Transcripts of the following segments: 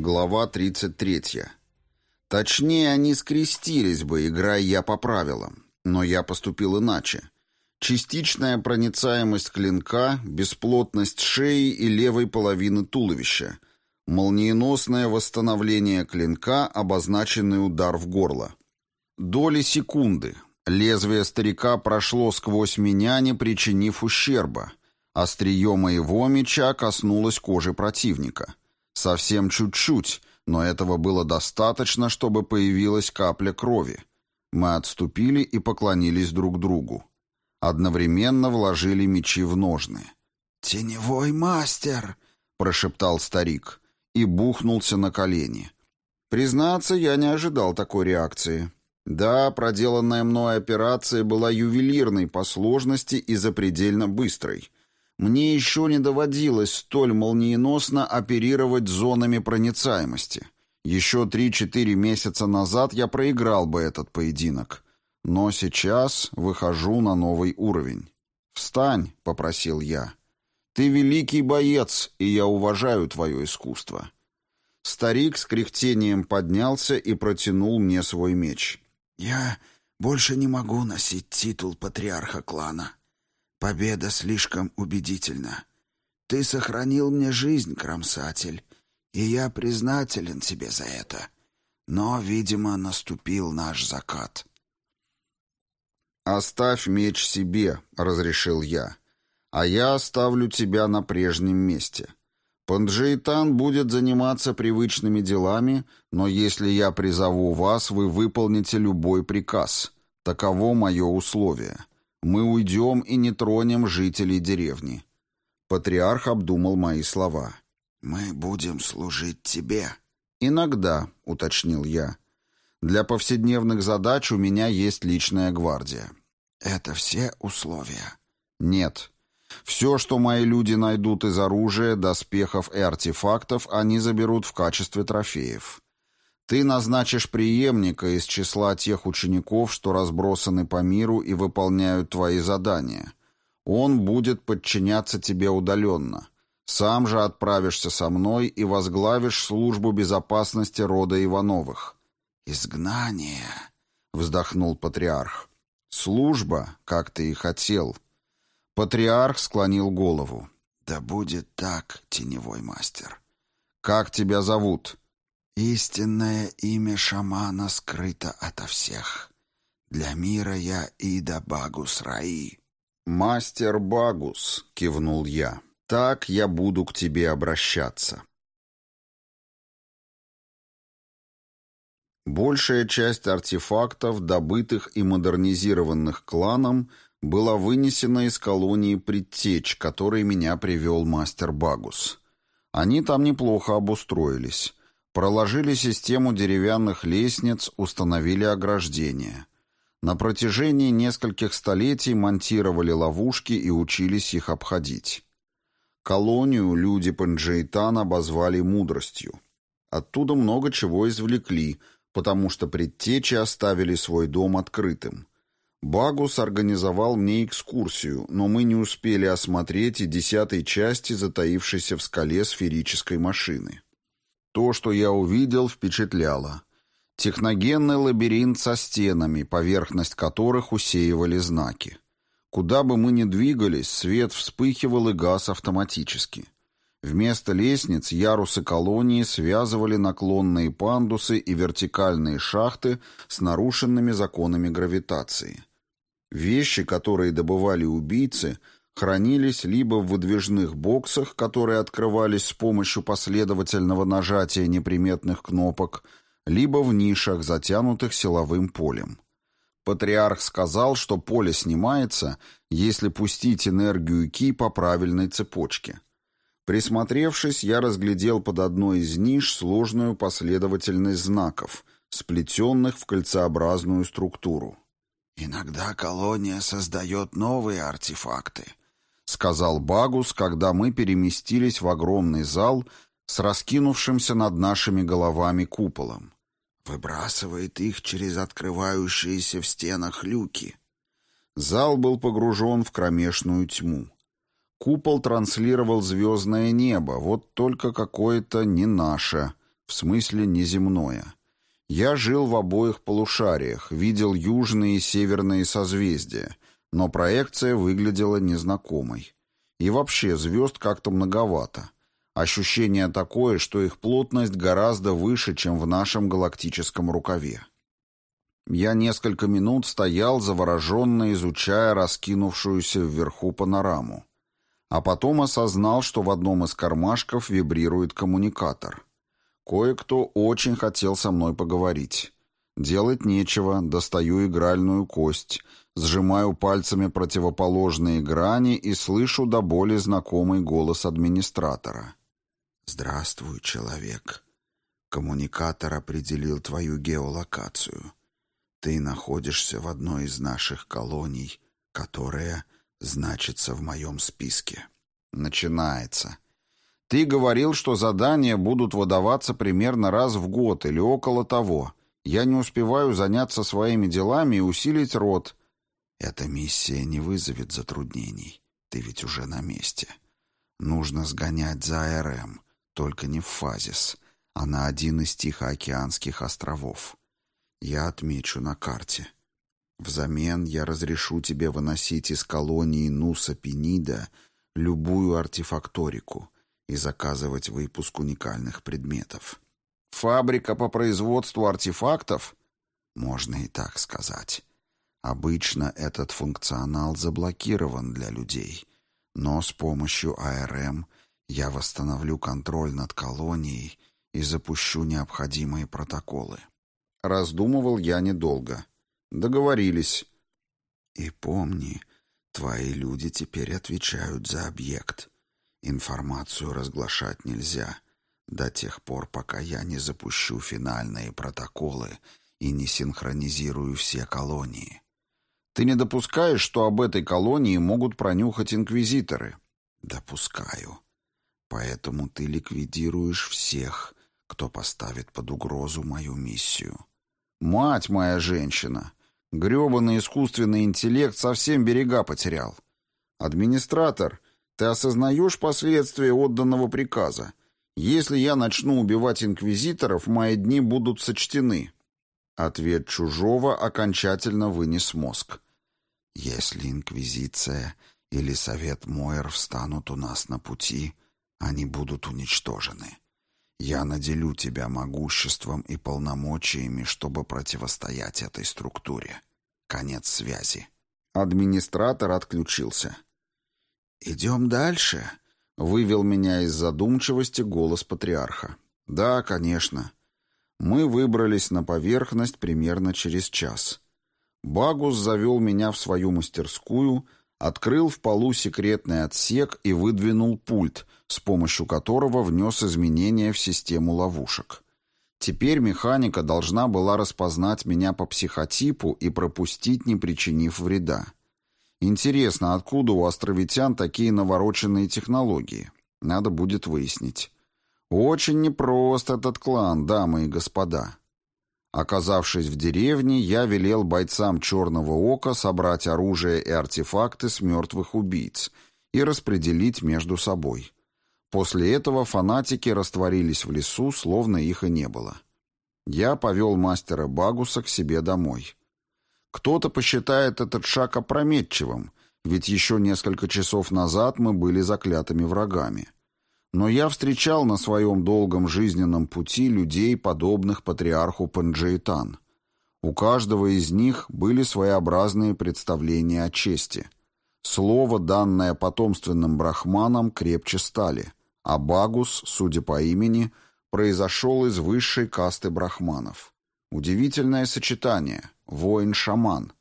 Глава 33. Точнее, они скрестились бы, играя я по правилам. Но я поступил иначе. Частичная проницаемость клинка, бесплотность шеи и левой половины туловища. Молниеносное восстановление клинка, обозначенный удар в горло. Доли секунды. Лезвие старика прошло сквозь меня, не причинив ущерба. Острие моего меча коснулось кожи противника. Совсем чуть-чуть, но этого было достаточно, чтобы появилась капля крови. Мы отступили и поклонились друг другу. Одновременно вложили мечи в ножны. «Теневой мастер!» — прошептал старик и бухнулся на колени. Признаться, я не ожидал такой реакции. Да, проделанная мной операция была ювелирной по сложности и запредельно быстрой. Мне еще не доводилось столь молниеносно оперировать зонами проницаемости. Еще три-четыре месяца назад я проиграл бы этот поединок. Но сейчас выхожу на новый уровень. «Встань», — попросил я. «Ты великий боец, и я уважаю твое искусство». Старик с кряхтением поднялся и протянул мне свой меч. «Я больше не могу носить титул патриарха клана», Победа слишком убедительна. Ты сохранил мне жизнь, кромсатель, и я признателен тебе за это. Но, видимо, наступил наш закат. «Оставь меч себе», — разрешил я, — «а я оставлю тебя на прежнем месте. Панджейтан будет заниматься привычными делами, но если я призову вас, вы выполните любой приказ. Таково мое условие. Мы уйдем и не тронем жителей деревни». Патриарх обдумал мои слова. «Мы будем служить тебе». «Иногда», — уточнил я. «Для повседневных задач у меня есть личная гвардия». «Это все условия?» «Нет. Все, что мои люди найдут из оружия, доспехов и артефактов, они заберут в качестве трофеев. Ты назначишь преемника из числа тех учеников, что разбросаны по миру и выполняют твои задания. Он будет подчиняться тебе удаленно. Сам же отправишься со мной и возглавишь службу безопасности рода Ивановых». «Изгнание», — вздохнул патриарх. «Служба, как ты и хотел». Патриарх склонил голову. «Да будет так, теневой мастер». «Как тебя зовут?» Истинное имя шамана скрыто ото всех. Для мира я Ида Багус Раи. «Мастер Багус», — кивнул я, — «так я буду к тебе обращаться». Большая часть артефактов, добытых и модернизированных кланом, была вынесена из колонии Предтеч, которой меня привел мастер Багус. Они там неплохо обустроились. Проложили систему деревянных лестниц, установили ограждения. На протяжении нескольких столетий монтировали ловушки и учились их обходить. Колонию люди Панджейтан обозвали мудростью. Оттуда много чего извлекли, потому что предтечи оставили свой дом открытым. Багус организовал мне экскурсию, но мы не успели осмотреть и десятой части затаившейся в скале сферической машины. То, что я увидел, впечатляло. Техногенный лабиринт со стенами, поверхность которых усеивали знаки. Куда бы мы ни двигались, свет вспыхивал и газ автоматически. Вместо лестниц ярусы колонии связывали наклонные пандусы и вертикальные шахты с нарушенными законами гравитации. Вещи, которые добывали убийцы – хранились либо в выдвижных боксах, которые открывались с помощью последовательного нажатия неприметных кнопок, либо в нишах, затянутых силовым полем. Патриарх сказал, что поле снимается, если пустить энергию Ки по правильной цепочке. Присмотревшись, я разглядел под одной из ниш сложную последовательность знаков, сплетенных в кольцеобразную структуру. «Иногда колония создает новые артефакты», — сказал Багус, когда мы переместились в огромный зал с раскинувшимся над нашими головами куполом. «Выбрасывает их через открывающиеся в стенах люки». Зал был погружен в кромешную тьму. Купол транслировал звездное небо, вот только какое-то не наше. В смысле неземное. Я жил в обоих полушариях, видел южные и северные созвездия, но проекция выглядела незнакомой. И вообще звезд как-то многовато. Ощущение такое, что их плотность гораздо выше, чем в нашем галактическом рукаве. Я несколько минут стоял, завороженно изучая раскинувшуюся вверху панораму. А потом осознал, что в одном из кармашков вибрирует коммуникатор. Кое-кто очень хотел со мной поговорить. Делать нечего, достаю игральную кость, сжимаю пальцами противоположные грани и слышу до боли знакомый голос администратора. «Здравствуй, человек. Коммуникатор определил твою геолокацию. Ты находишься в одной из наших колоний, которая значится в моем списке. Начинается. Ты говорил, что задания будут выдаваться примерно раз в год или около того. Я не успеваю заняться своими делами и усилить рот. Эта миссия не вызовет затруднений. Ты ведь уже на месте. Нужно сгонять за РМ, только не в Фазис, а на один из Тихоокеанских островов. Я отмечу на карте. Взамен я разрешу тебе выносить из колонии Нуса Пенида любую артефакторику и заказывать выпуск уникальных предметов. Фабрика по производству артефактов? Можно и так сказать. Обычно этот функционал заблокирован для людей, но с помощью АРМ я восстановлю контроль над колонией и запущу необходимые протоколы. Раздумывал я недолго. Договорились. И помни, твои люди теперь отвечают за объект. Информацию разглашать нельзя до тех пор, пока я не запущу финальные протоколы и не синхронизирую все колонии. Ты не допускаешь, что об этой колонии могут пронюхать инквизиторы? Допускаю. Поэтому ты ликвидируешь всех, кто поставит под угрозу мою миссию. Мать моя женщина! Грёбаный искусственный интеллект совсем берега потерял. Администратор, ты осознаешь последствия отданного приказа? Если я начну убивать инквизиторов, мои дни будут сочтены. Ответ чужого окончательно вынес мозг. Если инквизиция или совет Мойер встанут у нас на пути, они будут уничтожены. Я наделю тебя могуществом и полномочиями, чтобы противостоять этой структуре. Конец связи. Администратор отключился. «Идем дальше», — вывел меня из задумчивости голос патриарха. «Да, конечно». Мы выбрались на поверхность примерно через час. Багус завел меня в свою мастерскую — открыл в полу секретный отсек и выдвинул пульт, с помощью которого внес изменения в систему ловушек. Теперь механика должна была распознать меня по психотипу и пропустить, не причинив вреда. Интересно, откуда у островитян такие навороченные технологии? Надо будет выяснить. Очень непрост этот клан, дамы и господа. Оказавшись в деревне, я велел бойцам «Черного ока» собрать оружие и артефакты с мертвых убийц и распределить между собой. После этого фанатики растворились в лесу, словно их и не было. Я повел мастера Багуса к себе домой. Кто-то посчитает этот шаг опрометчивым, ведь еще несколько часов назад мы были заклятыми врагами. Но я встречал на своем долгом жизненном пути людей, подобных патриарху Панджейтан. У каждого из них были своеобразные представления о чести. Слово, данное потомственным брахманам, крепче стали, а Багус, судя по имени, произошел из высшей касты брахманов. Удивительное сочетание – воин-шаман.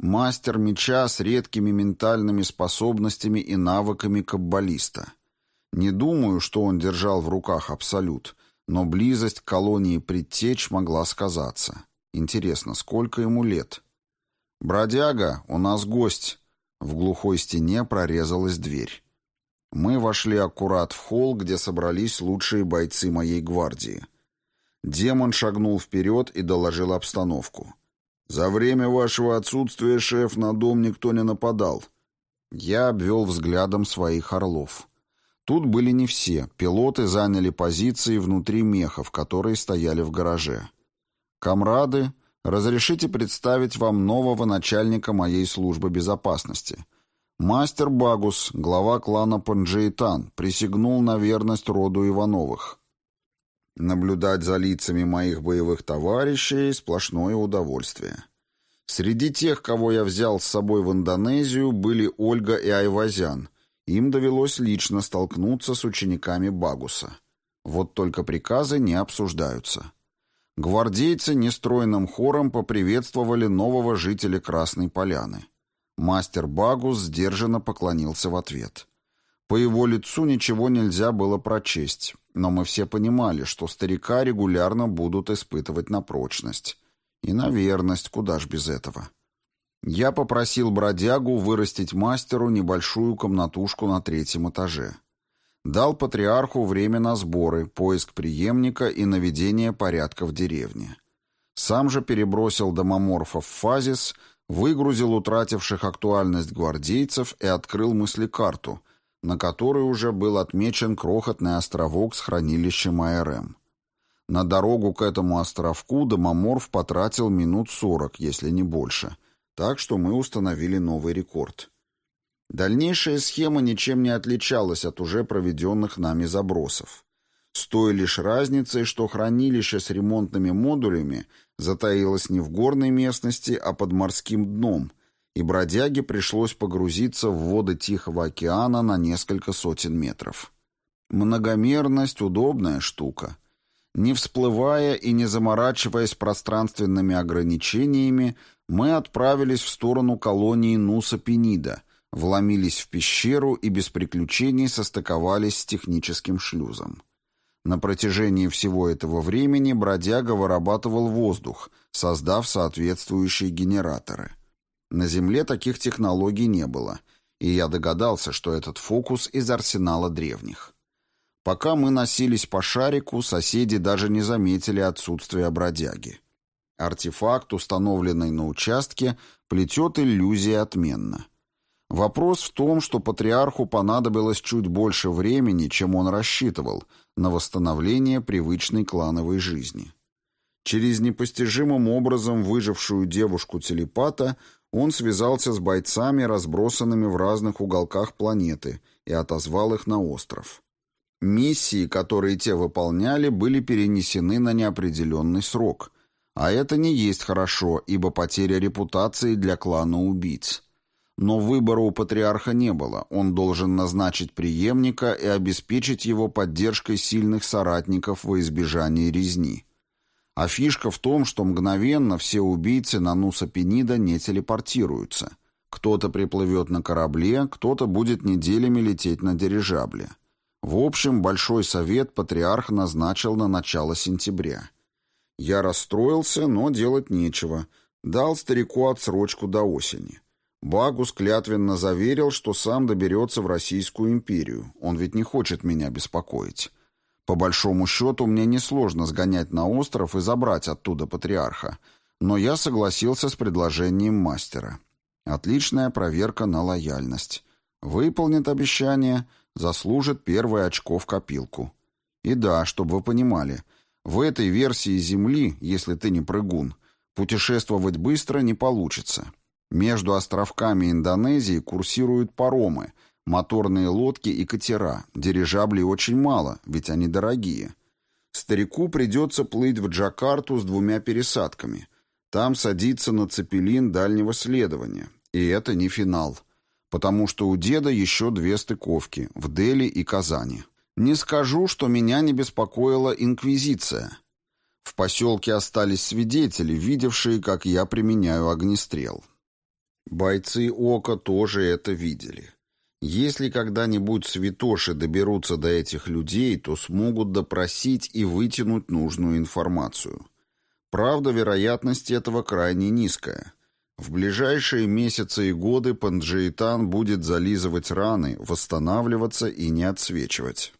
Мастер меча с редкими ментальными способностями и навыками каббалиста – не думаю, что он держал в руках абсолют, но близость к колонии предтеч могла сказаться. Интересно, сколько ему лет? «Бродяга, у нас гость!» В глухой стене прорезалась дверь. Мы вошли аккурат в холл, где собрались лучшие бойцы моей гвардии. Демон шагнул вперед и доложил обстановку. «За время вашего отсутствия, шеф, на дом никто не нападал». Я обвел взглядом своих орлов. Тут были не все. Пилоты заняли позиции внутри мехов, которые стояли в гараже. «Камрады, разрешите представить вам нового начальника моей службы безопасности. Мастер Багус, глава клана Панджейтан, присягнул на верность роду Ивановых. Наблюдать за лицами моих боевых товарищей — сплошное удовольствие. Среди тех, кого я взял с собой в Индонезию, были Ольга и Айвазян. Им довелось лично столкнуться с учениками Багуса. Вот только приказы не обсуждаются. Гвардейцы нестройным хором поприветствовали нового жителя Красной Поляны. Мастер Багус сдержанно поклонился в ответ. По его лицу ничего нельзя было прочесть, но мы все понимали, что старика регулярно будут испытывать на прочность. И на верность, куда ж без этого. Я попросил бродягу вырастить мастеру небольшую комнатушку на третьем этаже. Дал патриарху время на сборы, поиск преемника и наведение порядка в деревне. Сам же перебросил домоморфов в фазис, выгрузил утративших актуальность гвардейцев и открыл мыслекарту — на которой уже был отмечен крохотный островок с хранилищем АРМ. На дорогу к этому островку Домоморф потратил минут сорок, если не больше, так что мы установили новый рекорд. Дальнейшая схема ничем не отличалась от уже проведенных нами забросов. С той лишь разницей, что хранилище с ремонтными модулями затаилось не в горной местности, а под морским дном – и бродяге пришлось погрузиться в воды Тихого океана на несколько сотен метров. Многомерность — удобная штука. Не всплывая и не заморачиваясь пространственными ограничениями, мы отправились в сторону колонии Нуса Пенида, вломились в пещеру и без приключений состыковались с техническим шлюзом. На протяжении всего этого времени бродяга вырабатывал воздух, создав соответствующие генераторы — на Земле таких технологий не было, и я догадался, что этот фокус из арсенала древних. Пока мы носились по шарику, соседи даже не заметили отсутствия бродяги. Артефакт, установленный на участке, плетет иллюзии отменно. Вопрос в том, что патриарху понадобилось чуть больше времени, чем он рассчитывал, на восстановление привычной клановой жизни. Через непостижимым образом выжившую девушку-телепата он связался с бойцами, разбросанными в разных уголках планеты, и отозвал их на остров. Миссии, которые те выполняли, были перенесены на неопределенный срок. А это не есть хорошо, ибо потеря репутации для клана убийц. Но выбора у патриарха не было, он должен назначить преемника и обеспечить его поддержкой сильных соратников во избежание резни. А фишка в том, что мгновенно все убийцы на Нуса Пенида не телепортируются. Кто-то приплывет на корабле, кто-то будет неделями лететь на дирижабле. В общем, Большой Совет патриарх назначил на начало сентября. Я расстроился, но делать нечего. Дал старику отсрочку до осени. Багус клятвенно заверил, что сам доберется в Российскую империю. Он ведь не хочет меня беспокоить. По большому счету, мне несложно сгонять на остров и забрать оттуда патриарха, но я согласился с предложением мастера. Отличная проверка на лояльность. Выполнит обещание, заслужит первое очко в копилку. И да, чтобы вы понимали, в этой версии Земли, если ты не прыгун, путешествовать быстро не получится. Между островками Индонезии курсируют паромы — Моторные лодки и катера. Дирижаблей очень мало, ведь они дорогие. Старику придется плыть в Джакарту с двумя пересадками. Там садиться на цепелин дальнего следования. И это не финал. Потому что у деда еще две стыковки в Дели и Казани. Не скажу, что меня не беспокоила инквизиция. В поселке остались свидетели, видевшие, как я применяю огнестрел. Бойцы Ока тоже это видели. Если когда-нибудь святоши доберутся до этих людей, то смогут допросить и вытянуть нужную информацию. Правда, вероятность этого крайне низкая. В ближайшие месяцы и годы Панджейтан будет зализывать раны, восстанавливаться и не отсвечивать.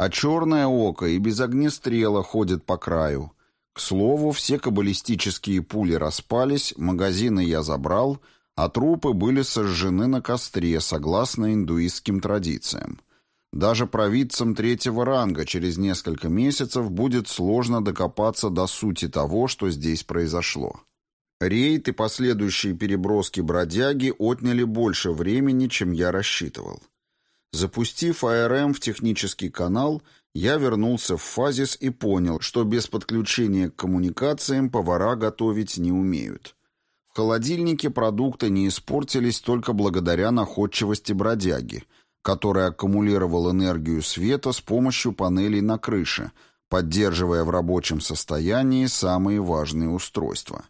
А черное око и без огнестрела ходит по краю. К слову, все каббалистические пули распались, магазины я забрал — а трупы были сожжены на костре, согласно индуистским традициям. Даже провидцам третьего ранга через несколько месяцев будет сложно докопаться до сути того, что здесь произошло. Рейд и последующие переброски бродяги отняли больше времени, чем я рассчитывал. Запустив АРМ в технический канал, я вернулся в фазис и понял, что без подключения к коммуникациям повара готовить не умеют. В холодильнике продукты не испортились только благодаря находчивости бродяги – который аккумулировал энергию света с помощью панелей на крыше, поддерживая в рабочем состоянии самые важные устройства.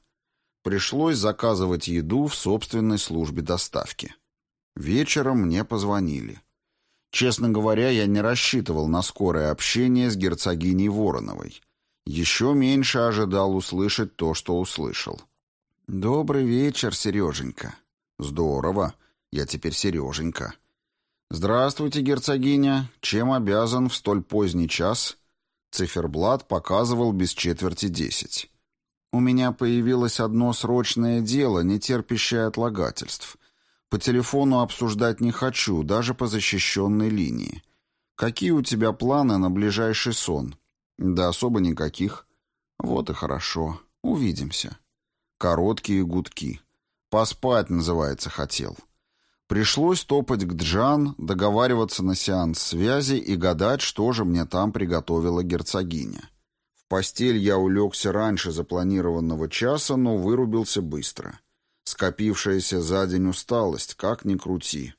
Пришлось заказывать еду в собственной службе доставки. Вечером мне позвонили. Честно говоря, я не рассчитывал на скорое общение с герцогиней Вороновой. Еще меньше ожидал услышать то, что услышал. «Добрый вечер, Сереженька». «Здорово. Я теперь Сереженька». «Здравствуйте, герцогиня. Чем обязан в столь поздний час?» Циферблат показывал без четверти десять. «У меня появилось одно срочное дело, не терпящее отлагательств. По телефону обсуждать не хочу, даже по защищенной линии. Какие у тебя планы на ближайший сон?» «Да особо никаких». «Вот и хорошо. Увидимся». Короткие гудки. «Поспать, называется, хотел». Пришлось топать к Джан, договариваться на сеанс связи и гадать, что же мне там приготовила герцогиня. В постель я улегся раньше запланированного часа, но вырубился быстро. Скопившаяся за день усталость, как ни крути.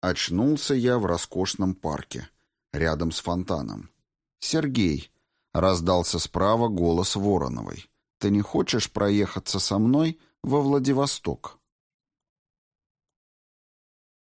Очнулся я в роскошном парке, рядом с фонтаном. «Сергей», — раздался справа голос Вороновой, — «ты не хочешь проехаться со мной во Владивосток?»